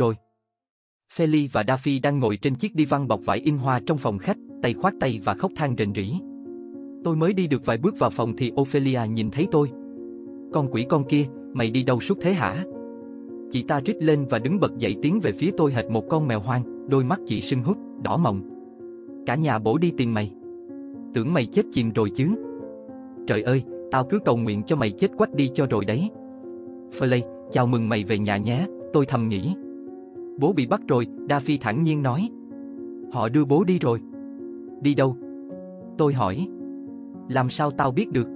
rồi. Feli và Daffy đang ngồi trên chiếc đi văn bọc vải in hoa trong phòng khách, tay khoát tay và khóc than rền rỉ. Tôi mới đi được vài bước vào phòng thì Ophelia nhìn thấy tôi. Con quỷ con kia, mày đi đâu suốt thế hả? Chị ta rít lên và đứng bật dậy tiến về phía tôi hệt một con mèo hoang, đôi mắt chị sưng hút, đỏ mọng. Cả nhà bổ đi tìm mày. Tưởng mày chết chìm rồi chứ. Trời ơi, tao cứ cầu nguyện cho mày chết quách đi cho rồi đấy. Flay, chào mừng mày về nhà nhé, tôi thầm nghĩ. Bố bị bắt rồi, Daffy thẳng nhiên nói. Họ đưa bố đi rồi. Đi đâu? Tôi hỏi. Làm sao tao biết được?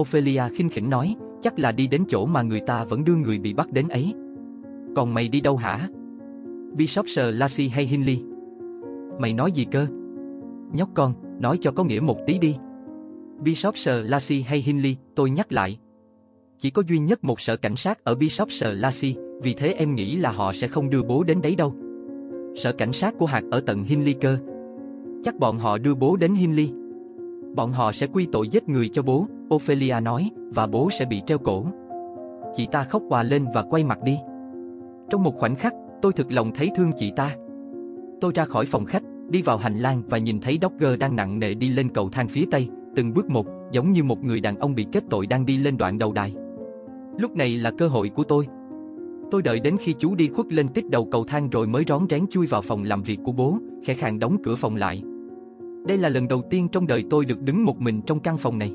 Ophelia khinh khỉnh nói, chắc là đi đến chỗ mà người ta vẫn đưa người bị bắt đến ấy. Còn mày đi đâu hả? Bishop Sir Lassie hay Hinley? Mày nói gì cơ? Nhóc con, nói cho có nghĩa một tí đi. Bishop Sir Lassie hay Hinley, tôi nhắc lại. Chỉ có duy nhất một sở cảnh sát ở Bishop Sir Lassie, vì thế em nghĩ là họ sẽ không đưa bố đến đấy đâu. Sở cảnh sát của hạt ở tận Hinley cơ. Chắc bọn họ đưa bố đến Hinley. Bọn họ sẽ quy tội giết người cho bố, Ophelia nói, và bố sẽ bị treo cổ. Chị ta khóc hòa lên và quay mặt đi. Trong một khoảnh khắc, tôi thực lòng thấy thương chị ta. Tôi ra khỏi phòng khách, đi vào hành lang và nhìn thấy Dogger đang nặng nề đi lên cầu thang phía tây, từng bước một, giống như một người đàn ông bị kết tội đang đi lên đoạn đầu đài. Lúc này là cơ hội của tôi. Tôi đợi đến khi chú đi khuất lên tích đầu cầu thang rồi mới rón rén chui vào phòng làm việc của bố, khẽ khàng đóng cửa phòng lại. Đây là lần đầu tiên trong đời tôi được đứng một mình trong căn phòng này.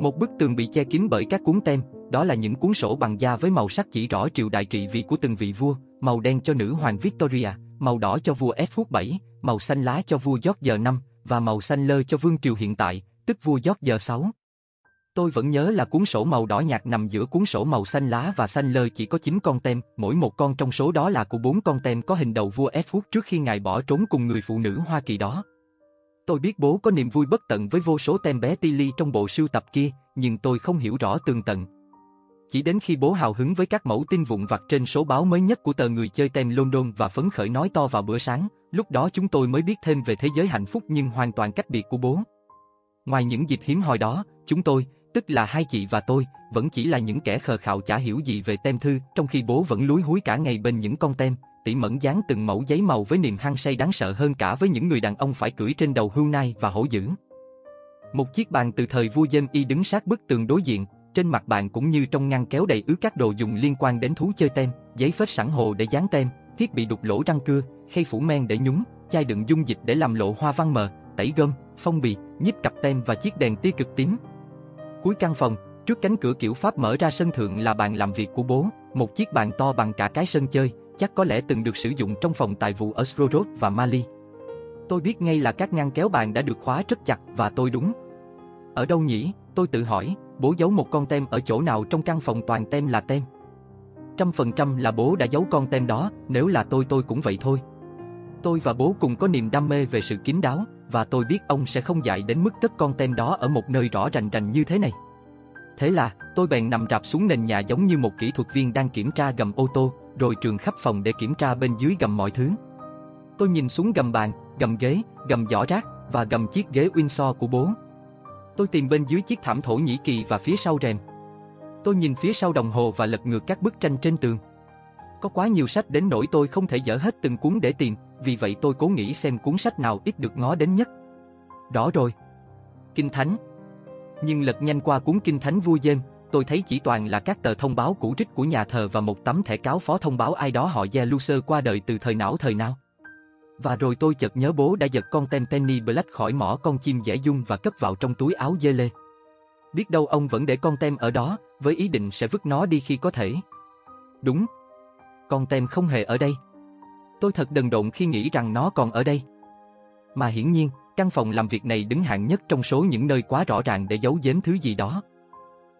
Một bức tường bị che kín bởi các cuốn tem, đó là những cuốn sổ bằng da với màu sắc chỉ rõ triều đại trị vì của từng vị vua, màu đen cho nữ hoàng Victoria, màu đỏ cho vua Edward VII, màu xanh lá cho vua George V và màu xanh lơ cho vương triều hiện tại, tức vua George VI. Tôi vẫn nhớ là cuốn sổ màu đỏ nhạt nằm giữa cuốn sổ màu xanh lá và xanh lơ chỉ có 9 con tem, mỗi một con trong số đó là của bốn con tem có hình đầu vua Edward trước khi ngài bỏ trốn cùng người phụ nữ Hoa Kỳ đó. Tôi biết bố có niềm vui bất tận với vô số tem bé Tilly trong bộ sưu tập kia, nhưng tôi không hiểu rõ tường tận. Chỉ đến khi bố hào hứng với các mẫu tin vụn vặt trên số báo mới nhất của tờ người chơi tem London và phấn khởi nói to vào bữa sáng, lúc đó chúng tôi mới biết thêm về thế giới hạnh phúc nhưng hoàn toàn cách biệt của bố. Ngoài những dịp hiếm hoi đó, chúng tôi, tức là hai chị và tôi, vẫn chỉ là những kẻ khờ khạo chả hiểu gì về tem thư, trong khi bố vẫn lúi húi cả ngày bên những con tem, tỉ mẫn dán từng mẫu giấy màu với niềm hăng say đáng sợ hơn cả với những người đàn ông phải cưỡi trên đầu hưu nai và hổ dữ. Một chiếc bàn từ thời vua dêm y đứng sát bức tường đối diện, trên mặt bàn cũng như trong ngăn kéo đầy ứ các đồ dùng liên quan đến thú chơi tem, giấy phết sẵn hồ để dán tem, thiết bị đục lỗ răng cưa, khay phủ men để nhúng, chai đựng dung dịch để làm lộ hoa văn mờ, tẩy gom, phong bì, nhíp cặp tem và chiếc đèn tia cực tím. Cuối căn phòng, trước cánh cửa kiểu Pháp mở ra sân thượng là bàn làm việc của bố, một chiếc bàn to bằng cả cái sân chơi, chắc có lẽ từng được sử dụng trong phòng tài vụ ở Srorod và Mali. Tôi biết ngay là các ngăn kéo bàn đã được khóa rất chặt và tôi đúng. Ở đâu nhỉ? Tôi tự hỏi, bố giấu một con tem ở chỗ nào trong căn phòng toàn tem là tem. Trăm phần trăm là bố đã giấu con tem đó, nếu là tôi tôi cũng vậy thôi. Tôi và bố cùng có niềm đam mê về sự kín đáo, và tôi biết ông sẽ không dạy đến mức cất con tem đó ở một nơi rõ rành rành như thế này. Thế là, tôi bèn nằm rạp xuống nền nhà giống như một kỹ thuật viên đang kiểm tra gầm ô tô, rồi trường khắp phòng để kiểm tra bên dưới gầm mọi thứ. Tôi nhìn xuống gầm bàn, gầm ghế, gầm giỏ rác và gầm chiếc ghế Windsor của bố. Tôi tìm bên dưới chiếc thảm Thổ Nhĩ Kỳ và phía sau rèm. Tôi nhìn phía sau đồng hồ và lật ngược các bức tranh trên tường. Có quá nhiều sách đến nỗi tôi không thể dở hết từng cuốn để tìm, vì vậy tôi cố nghĩ xem cuốn sách nào ít được ngó đến nhất. đó rồi. Kinh Thánh. Nhưng lật nhanh qua cuốn Kinh Thánh vui Dêm, tôi thấy chỉ toàn là các tờ thông báo cũ rích của nhà thờ và một tấm thẻ cáo phó thông báo ai đó họ Gia Lucer qua đời từ thời não thời nào. Và rồi tôi chợt nhớ bố đã giật con tem Penny Black khỏi mỏ con chim dẻ dung và cất vào trong túi áo dê lê. Biết đâu ông vẫn để con tem ở đó, với ý định sẽ vứt nó đi khi có thể. Đúng. Con tem không hề ở đây. Tôi thật đần độn khi nghĩ rằng nó còn ở đây. Mà hiển nhiên, căn phòng làm việc này đứng hạng nhất trong số những nơi quá rõ ràng để giấu giếm thứ gì đó.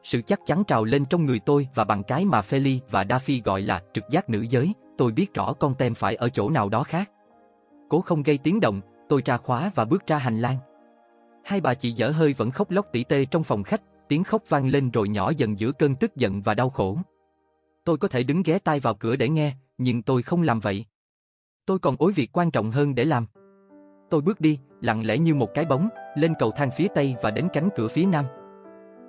Sự chắc chắn trào lên trong người tôi và bằng cái mà Feli và Daffy gọi là trực giác nữ giới, tôi biết rõ con tem phải ở chỗ nào đó khác. Cố không gây tiếng động, tôi tra khóa và bước ra hành lang. Hai bà chị dở hơi vẫn khóc lóc tỉ tê trong phòng khách, tiếng khóc vang lên rồi nhỏ dần giữa cơn tức giận và đau khổ. Tôi có thể đứng ghé tai vào cửa để nghe, nhưng tôi không làm vậy. Tôi còn ối việc quan trọng hơn để làm. Tôi bước đi, lặng lẽ như một cái bóng, lên cầu thang phía tây và đến cánh cửa phía nam.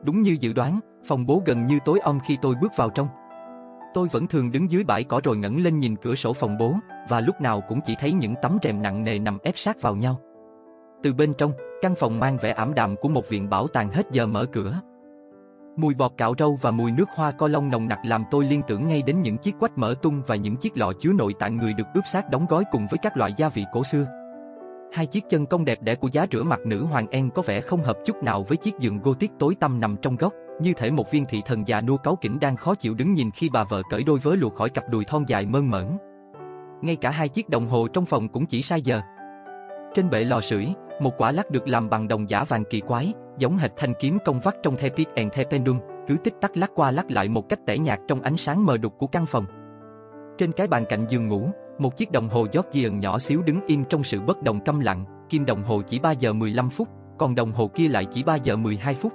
Đúng như dự đoán, phòng bố gần như tối om khi tôi bước vào trong. Tôi vẫn thường đứng dưới bãi cỏ rồi ngẩng lên nhìn cửa sổ phòng bố, và lúc nào cũng chỉ thấy những tấm rèm nặng nề nằm ép sát vào nhau. Từ bên trong, căn phòng mang vẻ ảm đạm của một viện bảo tàng hết giờ mở cửa. Mùi bọt cạo râu và mùi nước hoa co long nồng nặc làm tôi liên tưởng ngay đến những chiếc quách mở tung và những chiếc lọ chứa nội tạng người được ướp xác đóng gói cùng với các loại gia vị cổ xưa. Hai chiếc chân công đẹp đẽ của giá rửa mặt nữ hoàng En có vẻ không hợp chút nào với chiếc giường gothic tối tăm nằm trong góc, như thể một viên thị thần già nua cáu kỉnh đang khó chịu đứng nhìn khi bà vợ cởi đôi vớ lụa khỏi cặp đùi thon dài mơn mởn. Ngay cả hai chiếc đồng hồ trong phòng cũng chỉ sai giờ. Trên bệ lò sưởi, một quả lắc được làm bằng đồng giả vàng kỳ quái, giống hệt thanh kiếm công vắt trong The Peak and The Pendulum, cứ tích tắc lắc qua lắc lại một cách tẻ nhạt trong ánh sáng mờ đục của căn phòng. Trên cái bàn cạnh giường ngủ, một chiếc đồng hồ Georgian nhỏ xíu đứng im trong sự bất đồng câm lặng, kim đồng hồ chỉ 3 giờ 15 phút, còn đồng hồ kia lại chỉ 3 giờ 12 phút.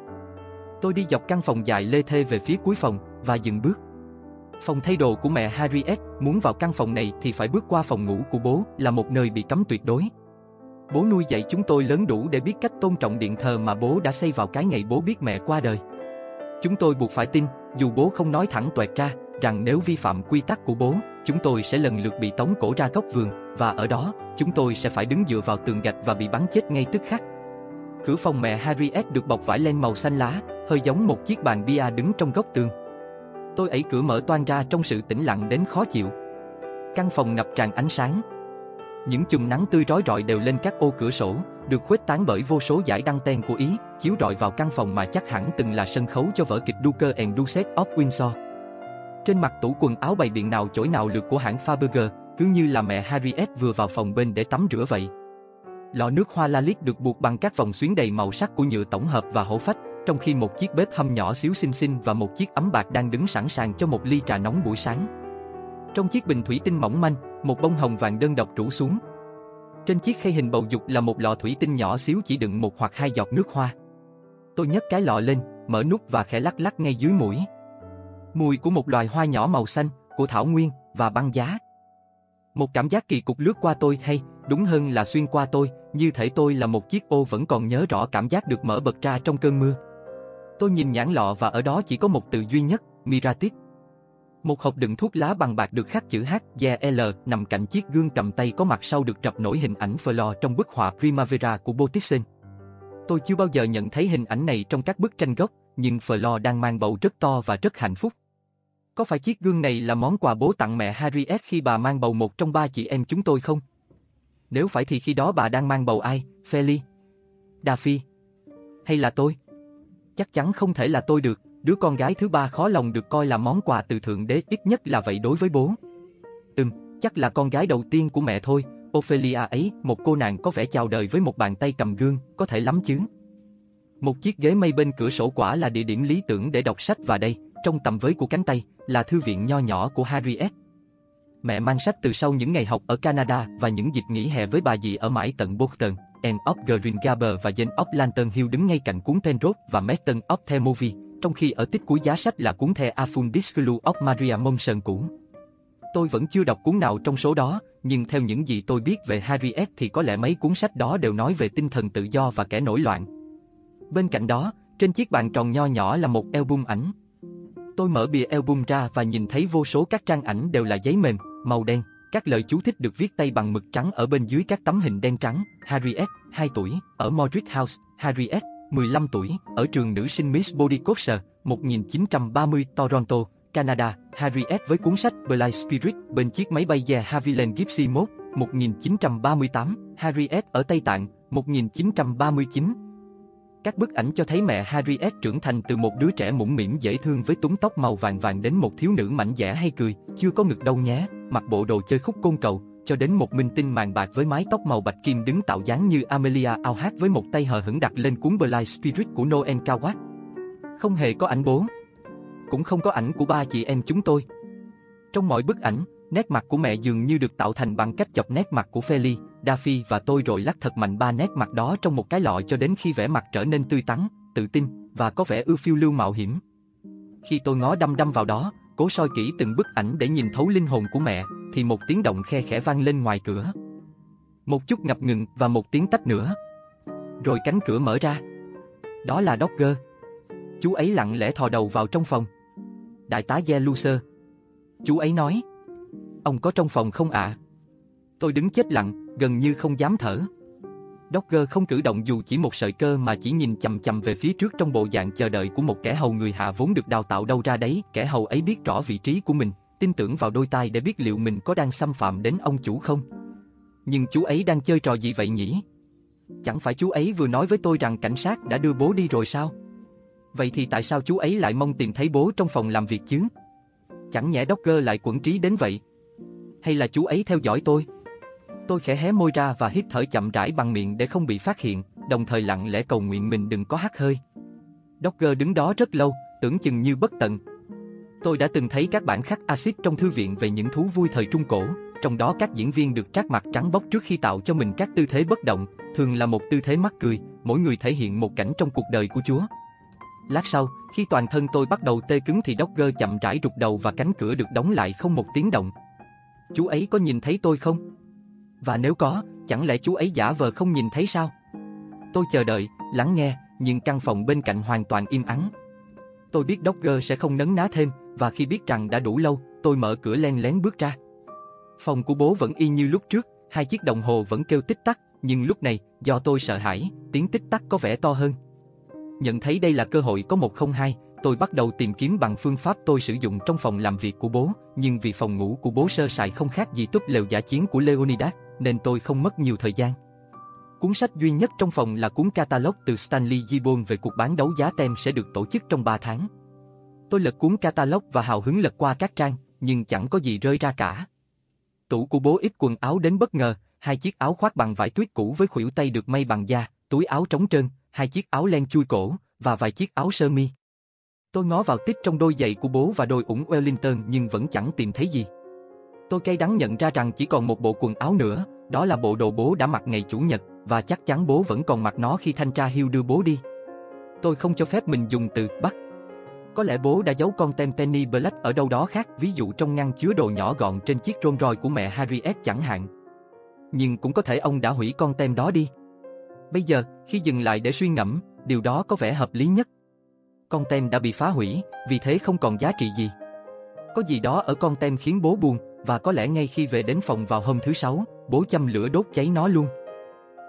Tôi đi dọc căn phòng dài lê thê về phía cuối phòng và dừng bước. Phòng thay đồ của mẹ Harriet muốn vào căn phòng này thì phải bước qua phòng ngủ của bố là một nơi bị cấm tuyệt đối. Bố nuôi dạy chúng tôi lớn đủ để biết cách tôn trọng điện thờ mà bố đã xây vào cái ngày bố biết mẹ qua đời. Chúng tôi buộc phải tin, dù bố không nói thẳng toẹt ra, rằng nếu vi phạm quy tắc của bố, chúng tôi sẽ lần lượt bị tống cổ ra góc vườn, và ở đó, chúng tôi sẽ phải đứng dựa vào tường gạch và bị bắn chết ngay tức khắc. Cửa phòng mẹ Harriet được bọc vải len màu xanh lá, hơi giống một chiếc bàn bia đứng trong góc tường. Tôi ấy cửa mở toan ra trong sự tĩnh lặng đến khó chịu. Căn phòng ngập tràn ánh sáng. Những chùm nắng tươi rói rọi đều lên các ô cửa sổ, được khuếch tán bởi vô số giải đăng ten của Ý, chiếu rọi vào căn phòng mà chắc hẳn từng là sân khấu cho vở kịch Duke and Duchess of Windsor. Trên mặt tủ quần áo bày biện nào chổi nào lượt của hãng Faberger, cứ như là mẹ Harriet vừa vào phòng bên để tắm rửa vậy. Lọ nước hoa Lalit được buộc bằng các vòng xuyến đầy màu sắc của nhựa tổng hợp và hổ phách, trong khi một chiếc bếp hâm nhỏ xíu xinh xinh và một chiếc ấm bạc đang đứng sẵn sàng cho một ly trà nóng buổi sáng. Trong chiếc bình thủy tinh mỏng manh, một bông hồng vàng đơn độc rủ xuống. Trên chiếc khay hình bầu dục là một lọ thủy tinh nhỏ xíu chỉ đựng một hoặc hai giọt nước hoa. Tôi nhấc cái lọ lên, mở nút và khẽ lắc lắc ngay dưới mũi. Mùi của một loài hoa nhỏ màu xanh, của thảo nguyên và băng giá. Một cảm giác kỳ cục lướt qua tôi hay, đúng hơn là xuyên qua tôi, như thể tôi là một chiếc ô vẫn còn nhớ rõ cảm giác được mở bật ra trong cơn mưa. Tôi nhìn nhãn lọ và ở đó chỉ có một từ duy nhất, Miratis. Một hộp đựng thuốc lá bằng bạc được khắc chữ H, G, L nằm cạnh chiếc gương cầm tay có mặt sau được rập nổi hình ảnh Flor trong bức họa Primavera của Botticelli. Tôi chưa bao giờ nhận thấy hình ảnh này trong các bức tranh gốc, nhưng Flor đang mang bầu rất to và rất hạnh phúc. Có phải chiếc gương này là món quà bố tặng mẹ Harriet khi bà mang bầu một trong ba chị em chúng tôi không? Nếu phải thì khi đó bà đang mang bầu ai, Feli? Daffy? Hay là tôi? Chắc chắn không thể là tôi được, đứa con gái thứ ba khó lòng được coi là món quà từ Thượng Đế ít nhất là vậy đối với bố. Ừm, chắc là con gái đầu tiên của mẹ thôi, Ophelia ấy, một cô nàng có vẻ chào đời với một bàn tay cầm gương, có thể lắm chứ. Một chiếc ghế mây bên cửa sổ quả là địa điểm lý tưởng để đọc sách và đây, trong tầm với của cánh tay, là thư viện nho nhỏ của Harriet. Mẹ mang sách từ sau những ngày học ở Canada và những dịp nghỉ hè với bà dì ở mãi tận Boston, Anne of Green Gables và Jane of Lantern Hill đứng ngay cạnh cuốn Penrose và Merton of the Movie, trong khi ở tích cuối giá sách là cuốn The Affundisculu of Maria Monson cũ. Tôi vẫn chưa đọc cuốn nào trong số đó, nhưng theo những gì tôi biết về Harriet thì có lẽ mấy cuốn sách đó đều nói về tinh thần tự do và kẻ nổi loạn. Bên cạnh đó, trên chiếc bàn tròn nho nhỏ là một album ảnh. Tôi mở bìa album ra và nhìn thấy vô số các trang ảnh đều là giấy mềm, màu đen, các lời chú thích được viết tay bằng mực trắng ở bên dưới các tấm hình đen trắng. Harriet, 2 tuổi, ở Modric House. Harriet, 15 tuổi, ở trường nữ sinh Miss Bodicotter, 1930 Toronto, Canada. Harriet với cuốn sách Blind Spirit bên chiếc máy bay de Havilland Gipsy Mode, 1938. Harriet ở Tây Tạng, 1939. Các bức ảnh cho thấy mẹ Harriet trưởng thành từ một đứa trẻ mũm mĩm dễ thương với túng tóc màu vàng vàng đến một thiếu nữ mảnh dẻ hay cười, chưa có ngực đâu nhé, mặc bộ đồ chơi khúc côn cầu, cho đến một minh tinh màn bạc với mái tóc màu bạch kim đứng tạo dáng như Amelia ao hát với một tay hờ hững đặt lên cuốn Blind Spirit của Noel Coward. Không hề có ảnh bố. Cũng không có ảnh của ba chị em chúng tôi. Trong mọi bức ảnh, nét mặt của mẹ dường như được tạo thành bằng cách chọc nét mặt của Feli, Daffy và tôi rồi lắc thật mạnh ba nét mặt đó trong một cái lọ cho đến khi vẻ mặt trở nên tươi tắn, tự tin và có vẻ ưa phiêu lưu mạo hiểm. Khi tôi ngó đăm đăm vào đó, cố soi kỹ từng bức ảnh để nhìn thấu linh hồn của mẹ, thì một tiếng động khe khẽ vang lên ngoài cửa. Một chút ngập ngừng và một tiếng tách nữa. Rồi cánh cửa mở ra. Đó là Dogger. Chú ấy lặng lẽ thò đầu vào trong phòng. Đại tá Ye Chú ấy nói. Ông có trong phòng không ạ? Tôi đứng chết lặng, gần như không dám thở. Dogger không cử động dù chỉ một sợi cơ mà chỉ nhìn chầm chầm về phía trước trong bộ dạng chờ đợi của một kẻ hầu người hạ vốn được đào tạo đâu ra đấy. Kẻ hầu ấy biết rõ vị trí của mình, tin tưởng vào đôi tai để biết liệu mình có đang xâm phạm đến ông chủ không. Nhưng chú ấy đang chơi trò gì vậy nhỉ? Chẳng phải chú ấy vừa nói với tôi rằng cảnh sát đã đưa bố đi rồi sao? Vậy thì tại sao chú ấy lại mong tìm thấy bố trong phòng làm việc chứ? Chẳng nhẽ Docker lại quẩn trí đến vậy? Hay là chú ấy theo dõi tôi? Tôi khẽ hé môi ra và hít thở chậm rãi bằng miệng để không bị phát hiện, đồng thời lặng lẽ cầu nguyện mình đừng có hắt hơi. Docker đứng đó rất lâu, tưởng chừng như bất tận. Tôi đã từng thấy các bản khắc axit trong thư viện về những thú vui thời Trung Cổ, trong đó các diễn viên được trát mặt trắng bóc trước khi tạo cho mình các tư thế bất động, thường là một tư thế mắc cười, mỗi người thể hiện một cảnh trong cuộc đời của Chúa. Lát sau, khi toàn thân tôi bắt đầu tê cứng thì Dogger chậm rãi rụt đầu và cánh cửa được đóng lại không một tiếng động. Chú ấy có nhìn thấy tôi không? Và nếu có, chẳng lẽ chú ấy giả vờ không nhìn thấy sao? Tôi chờ đợi, lắng nghe, nhưng căn phòng bên cạnh hoàn toàn im ắng. Tôi biết Dogger sẽ không nấn ná thêm, và khi biết rằng đã đủ lâu, tôi mở cửa len lén bước ra. Phòng của bố vẫn y như lúc trước, hai chiếc đồng hồ vẫn kêu tích tắc, nhưng lúc này, do tôi sợ hãi, tiếng tích tắc có vẻ to hơn. Nhận thấy đây là cơ hội có một không hai, tôi bắt đầu tìm kiếm bằng phương pháp tôi sử dụng trong phòng làm việc của bố, nhưng vì phòng ngủ của bố sơ sài không khác gì túp lều giả chiến của Leonidas, nên tôi không mất nhiều thời gian. Cuốn sách duy nhất trong phòng là cuốn catalog từ Stanley Gibbon về cuộc bán đấu giá tem sẽ được tổ chức trong 3 tháng. Tôi lật cuốn catalog và hào hứng lật qua các trang, nhưng chẳng có gì rơi ra cả. Tủ của bố ít quần áo đến bất ngờ, hai chiếc áo khoác bằng vải tuyết cũ với khuỷu tay được may bằng da, túi áo trống trơn, hai chiếc áo len chui cổ và vài chiếc áo sơ mi. Tôi ngó vào tích trong đôi giày của bố và đôi ủng Wellington nhưng vẫn chẳng tìm thấy gì. Tôi cay đắng nhận ra rằng chỉ còn một bộ quần áo nữa, đó là bộ đồ bố đã mặc ngày Chủ nhật, và chắc chắn bố vẫn còn mặc nó khi thanh tra Hill đưa bố đi. Tôi không cho phép mình dùng từ bắt. Có lẽ bố đã giấu con tem Penny Black ở đâu đó khác, ví dụ trong ngăn chứa đồ nhỏ gọn trên chiếc Rolls Royce của mẹ Harriet chẳng hạn. Nhưng cũng có thể ông đã hủy con tem đó đi. Bây giờ, khi dừng lại để suy ngẫm, điều đó có vẻ hợp lý nhất. Con tem đã bị phá hủy, vì thế không còn giá trị gì. Có gì đó ở con tem khiến bố buồn, và có lẽ ngay khi về đến phòng vào hôm thứ sáu, bố châm lửa đốt cháy nó luôn.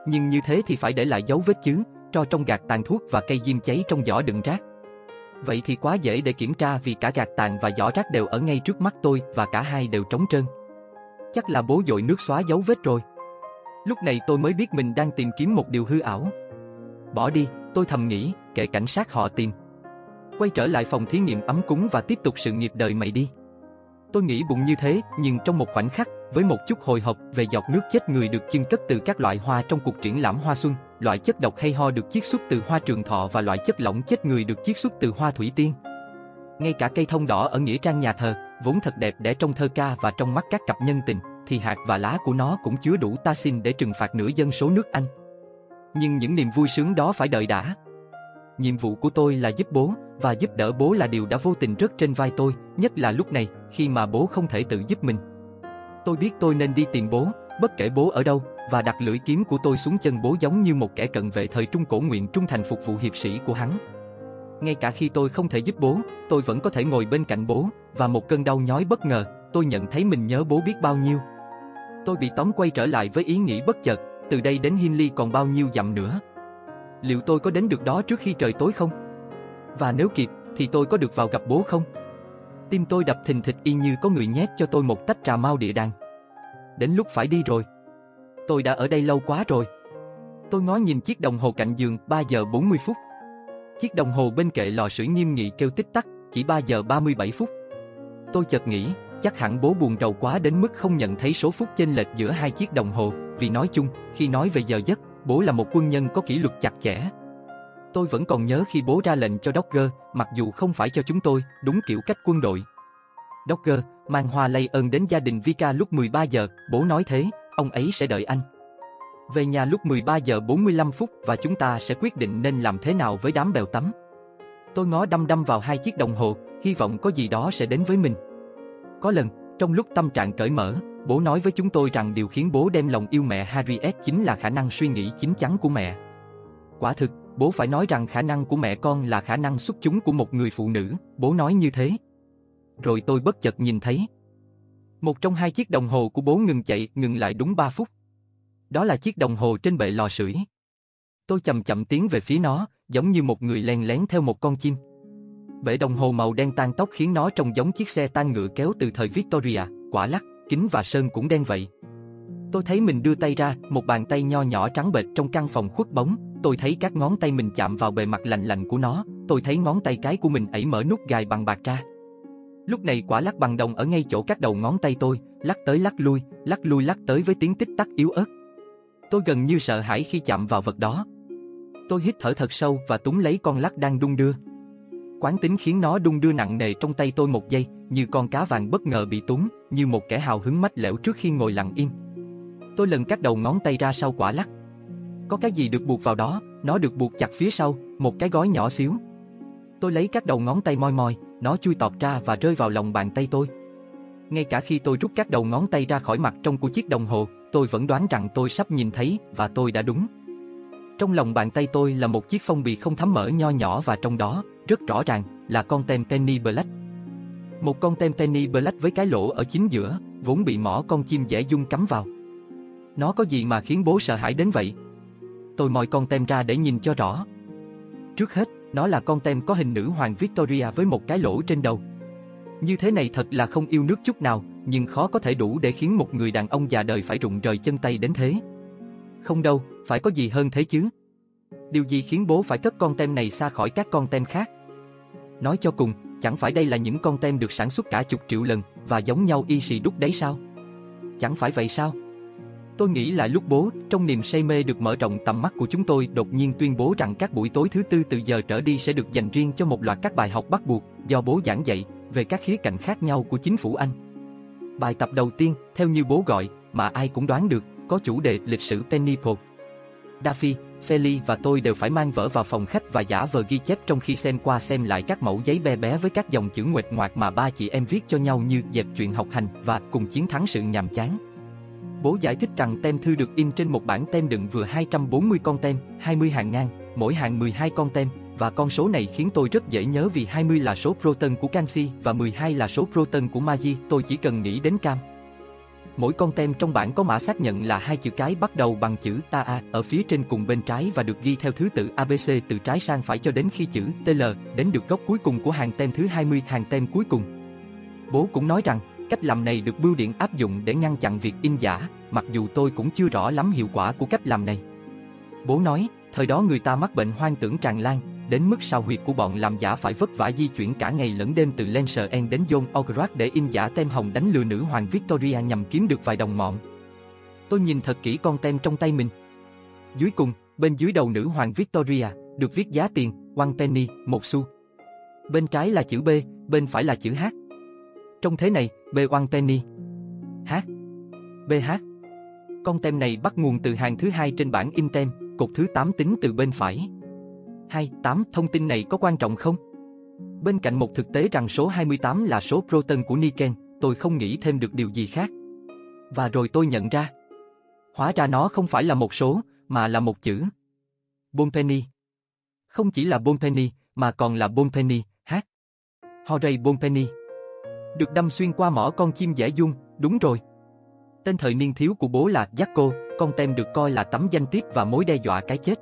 Nhưng như thế thì phải để lại dấu vết chứ, cho trong gạt tàn thuốc và cây diêm cháy trong giỏ đựng rác. Vậy thì quá dễ để kiểm tra vì cả gạt tàn và giỏ rác đều ở ngay trước mắt tôi và cả hai đều trống trơn. Chắc là bố dội nước xóa dấu vết rồi. Lúc này tôi mới biết mình đang tìm kiếm một điều hư ảo. Bỏ đi, tôi thầm nghĩ, kệ cảnh sát họ tìm. Quay trở lại phòng thí nghiệm ấm cúng và tiếp tục sự nghiệp đời mày đi. Tôi nghĩ bụng như thế, nhưng trong một khoảnh khắc, với một chút hồi hộp về giọt nước chết người được chưng cất từ các loại hoa trong cuộc triển lãm hoa xuân, loại chất độc hay ho được chiết xuất từ hoa trường thọ và loại chất lỏng chết người được chiết xuất từ hoa thủy tiên. Ngay cả cây thông đỏ ở nghĩa trang nhà thờ, vốn thật đẹp để trong thơ ca và trong mắt các cặp nhân tình, thì hạt và lá của nó cũng chứa đủ ta xin để trừng phạt nửa dân số nước Anh. Nhưng những niềm vui sướng đó phải đợi đã. Nhiệm vụ của tôi là giúp bố, và giúp đỡ bố là điều đã vô tình rớt trên vai tôi, nhất là lúc này, khi mà bố không thể tự giúp mình. Tôi biết tôi nên đi tìm bố, bất kể bố ở đâu, và đặt lưỡi kiếm của tôi xuống chân bố giống như một kẻ cận vệ thời Trung Cổ nguyện trung thành phục vụ hiệp sĩ của hắn. Ngay cả khi tôi không thể giúp bố, tôi vẫn có thể ngồi bên cạnh bố, và một cơn đau nhói bất ngờ, tôi nhận thấy mình nhớ bố biết bao nhiêu. Tôi bị tóm quay trở lại với ý nghĩ bất chợt, từ đây đến Hinley còn bao nhiêu dặm nữa. Liệu tôi có đến được đó trước khi trời tối không? Và nếu kịp, thì tôi có được vào gặp bố không? Tim tôi đập thình thịch y như có người nhét cho tôi một tách trà mau địa đàng. Đến lúc phải đi rồi. Tôi đã ở đây lâu quá rồi. Tôi ngó nhìn chiếc đồng hồ cạnh giường 3 giờ 40 phút. Chiếc đồng hồ bên kệ lò sưởi nghiêm nghị kêu tích tắc, chỉ 3 giờ 37 phút. Tôi chợt nghĩ, chắc hẳn bố buồn rầu quá đến mức không nhận thấy số phút chênh lệch giữa hai chiếc đồng hồ, vì nói chung, khi nói về giờ giấc, bố là một quân nhân có kỷ luật chặt chẽ, Tôi vẫn còn nhớ khi bố ra lệnh cho Dogger, mặc dù không phải cho chúng tôi, đúng kiểu cách quân đội. Dogger, mang hoa lây ơn đến gia đình Vika lúc 13 giờ, bố nói thế, ông ấy sẽ đợi anh. Về nhà lúc 13 giờ 45 phút và chúng ta sẽ quyết định nên làm thế nào với đám bèo tắm. Tôi ngó đăm đăm vào hai chiếc đồng hồ, hy vọng có gì đó sẽ đến với mình. Có lần, trong lúc tâm trạng cởi mở, bố nói với chúng tôi rằng điều khiến bố đem lòng yêu mẹ Harriet chính là khả năng suy nghĩ chín chắn của mẹ. Quả thực, Bố phải nói rằng khả năng của mẹ con là khả năng xuất chúng của một người phụ nữ, bố nói như thế. Rồi tôi bất chợt nhìn thấy, Một trong hai chiếc đồng hồ của bố ngừng chạy, ngừng lại đúng 3 phút. Đó là chiếc đồng hồ trên bệ lò sưởi. Tôi chậm chậm tiến về phía nó, giống như một người len lén theo một con chim. Bệ đồng hồ màu đen tan tóc khiến nó trông giống chiếc xe tan ngựa kéo từ thời Victoria, quả lắc, kính và sơn cũng đen vậy. Tôi thấy mình đưa tay ra, một bàn tay nho nhỏ trắng bệch trong căn phòng khuất bóng, tôi thấy các ngón tay mình chạm vào bề mặt lạnh lạnh của nó, tôi thấy ngón tay cái của mình ẩy mở nút gài bằng bạc ra. Lúc này quả lắc bằng đồng ở ngay chỗ các đầu ngón tay tôi, lắc tới lắc lui, lắc lui lắc tới với tiếng tích tắc yếu ớt. Tôi gần như sợ hãi khi chạm vào vật đó. Tôi hít thở thật sâu và túm lấy con lắc đang đung đưa. Quán tính khiến nó đung đưa nặng nề trong tay tôi một giây, như con cá vàng bất ngờ bị túng, như một kẻ hào hứng mách lẻo trước khi ngồi lặng im. Tôi lần các đầu ngón tay ra sau quả lắc. Có cái gì được buộc vào đó, nó được buộc chặt phía sau, một cái gói nhỏ xíu. Tôi lấy các đầu ngón tay moi moi, nó chui tọt ra và rơi vào lòng bàn tay tôi. Ngay cả khi tôi rút các đầu ngón tay ra khỏi mặt trong của chiếc đồng hồ, tôi vẫn đoán rằng tôi sắp nhìn thấy và tôi đã đúng. Trong lòng bàn tay tôi là một chiếc phong bì không thấm mỡ nho nhỏ và trong đó, rất rõ ràng, là con tem Penny Black. Một con tem Penny Black với cái lỗ ở chính giữa, vốn bị mỏ con chim dẻ dung cắm vào. Nó có gì mà khiến bố sợ hãi đến vậy? Tôi moi con tem ra để nhìn cho rõ. Trước hết, nó là con tem có hình nữ hoàng Victoria với một cái lỗ trên đầu. Như thế này thật là không yêu nước chút nào, nhưng khó có thể đủ để khiến một người đàn ông già đời phải rụng rời chân tay đến thế. Không đâu, phải có gì hơn thế chứ. Điều gì khiến bố phải cất con tem này xa khỏi các con tem khác? Nói cho cùng, chẳng phải đây là những con tem được sản xuất cả chục triệu lần và giống nhau y xì đúc đấy sao? Chẳng phải vậy sao? Tôi nghĩ là lúc bố, trong niềm say mê được mở rộng tầm mắt của chúng tôi đột nhiên tuyên bố rằng các buổi tối thứ tư từ giờ trở đi sẽ được dành riêng cho một loạt các bài học bắt buộc do bố giảng dạy về các khía cạnh khác nhau của chính phủ Anh. Bài tập đầu tiên, theo như bố gọi, mà ai cũng đoán được, có chủ đề lịch sử Pennypole. Daffy, Feli và tôi đều phải mang vở vào phòng khách và giả vờ ghi chép trong khi xem qua xem lại các mẫu giấy bé bé với các dòng chữ nguệch ngoạc mà ba chị em viết cho nhau như dẹp chuyện học hành và cùng chiến thắng sự nhàm chán. Bố giải thích rằng tem thư được in trên một bản tem đựng vừa 240 con tem, 20 hàng ngang, mỗi hàng 12 con tem, và con số này khiến tôi rất dễ nhớ vì 20 là số proton của canxi và 12 là số proton của magie, tôi chỉ cần nghĩ đến cam. Mỗi con tem trong bản có mã xác nhận là hai chữ cái bắt đầu bằng chữ TA ở phía trên cùng bên trái và được ghi theo thứ tự ABC từ trái sang phải cho đến khi chữ TL đến được góc cuối cùng của hàng tem thứ 20 hàng tem cuối cùng. Bố cũng nói rằng, cách làm này được bưu điện áp dụng để ngăn chặn việc in giả, mặc dù tôi cũng chưa rõ lắm hiệu quả của cách làm này. Bố nói, thời đó người ta mắc bệnh hoang tưởng tràn lan, đến mức sao huyệt của bọn làm giả phải vất vả di chuyển cả ngày lẫn đêm từ Lenser End đến John O'Grad để in giả tem hồng đánh lừa nữ hoàng Victoria nhằm kiếm được vài đồng mọn. Tôi nhìn thật kỹ con tem trong tay mình. Dưới cùng, bên dưới đầu nữ hoàng Victoria, được viết giá tiền, one penny, một xu. Bên trái là chữ B, bên phải là chữ H. Trong thế này, B one penny. H. BH. Con tem này bắt nguồn từ hàng thứ hai trên bảng in tem, cột thứ 8 tính từ bên phải. 2, 8 thông tin này có quan trọng không? Bên cạnh một thực tế rằng số 28 là số proton của Niken, tôi không nghĩ thêm được điều gì khác. Và rồi tôi nhận ra. Hóa ra nó không phải là một số, mà là một chữ. Bonpenny. Không chỉ là Bonpenny, mà còn là Bonpenny, H. Horay Bonpenny. Được đâm xuyên qua mỏ con chim dẻ dung, đúng rồi. Tên thời niên thiếu của bố là Jacko, con tem được coi là tấm danh tiếp và mối đe dọa cái chết.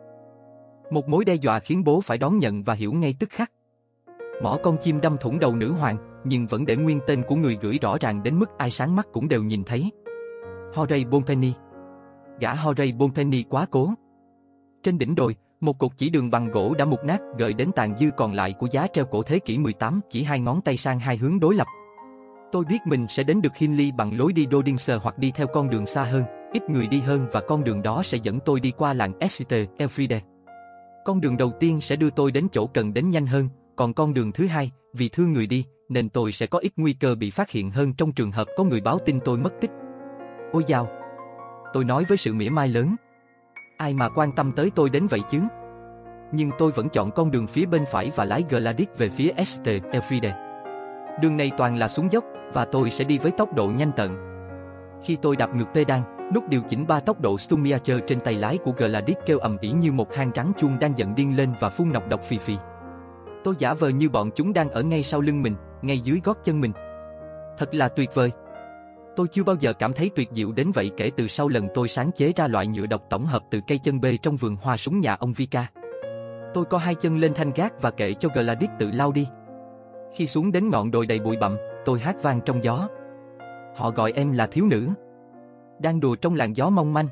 Một mối đe dọa khiến bố phải đón nhận và hiểu ngay tức khắc. Mỏ con chim đâm thủng đầu nữ hoàng, nhưng vẫn để nguyên tên của người gửi rõ ràng đến mức ai sáng mắt cũng đều nhìn thấy. Horay Bonpenny Gã Horay Bonpenny quá cố. Trên đỉnh đồi, một cột chỉ đường bằng gỗ đã mục nát gợi đến tàn dư còn lại của giá treo cổ thế kỷ 18 chỉ hai ngón tay sang hai hướng đối lập. Tôi biết mình sẽ đến được Hinley bằng lối đi Dodinser hoặc đi theo con đường xa hơn, ít người đi hơn và con đường đó sẽ dẫn tôi đi qua làng Exeter, Elfride. Con đường đầu tiên sẽ đưa tôi đến chỗ cần đến nhanh hơn, còn con đường thứ hai, vì thương người đi, nên tôi sẽ có ít nguy cơ bị phát hiện hơn trong trường hợp có người báo tin tôi mất tích. Ôi dào! Tôi nói với sự mỉa mai lớn. Ai mà quan tâm tới tôi đến vậy chứ? Nhưng tôi vẫn chọn con đường phía bên phải và lái Gladys về phía Este, Elfride. Đường này toàn là xuống dốc, và tôi sẽ đi với tốc độ nhanh tận. Khi tôi đạp ngược pedal, nút điều chỉnh ba tốc độ Stumiacher trên tay lái của Gladys kêu ầm ĩ như một hang trắng chuông đang giận điên lên và phun nọc độc phì phì. Tôi giả vờ như bọn chúng đang ở ngay sau lưng mình, ngay dưới gót chân mình. Thật là tuyệt vời. Tôi chưa bao giờ cảm thấy tuyệt diệu đến vậy kể từ sau lần tôi sáng chế ra loại nhựa độc tổng hợp từ cây chân bê trong vườn hoa súng nhà ông Vika. Tôi có hai chân lên thanh gác và kệ cho Gladys tự lao đi. Khi xuống đến ngọn đồi đầy bụi bặm, tôi hát vang trong gió. Họ gọi em là thiếu nữ. Đang đùa trong làn gió mong manh,